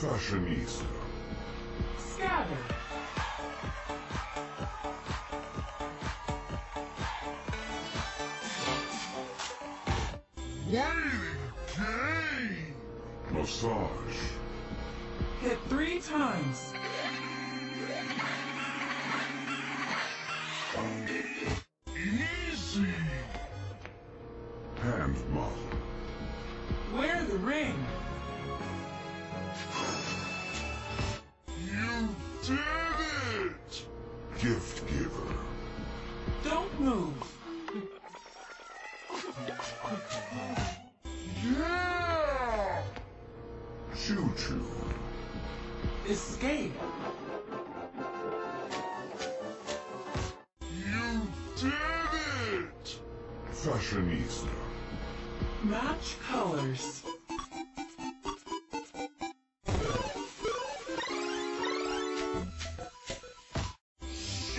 Fashionista. Scatter. Waiting game! Massage. Hit three times. Easy! Hand model. Wear the ring. Gift giver. Don't move. Yeah! Choo choo. Escape. You did it! Fashionista. Match colors.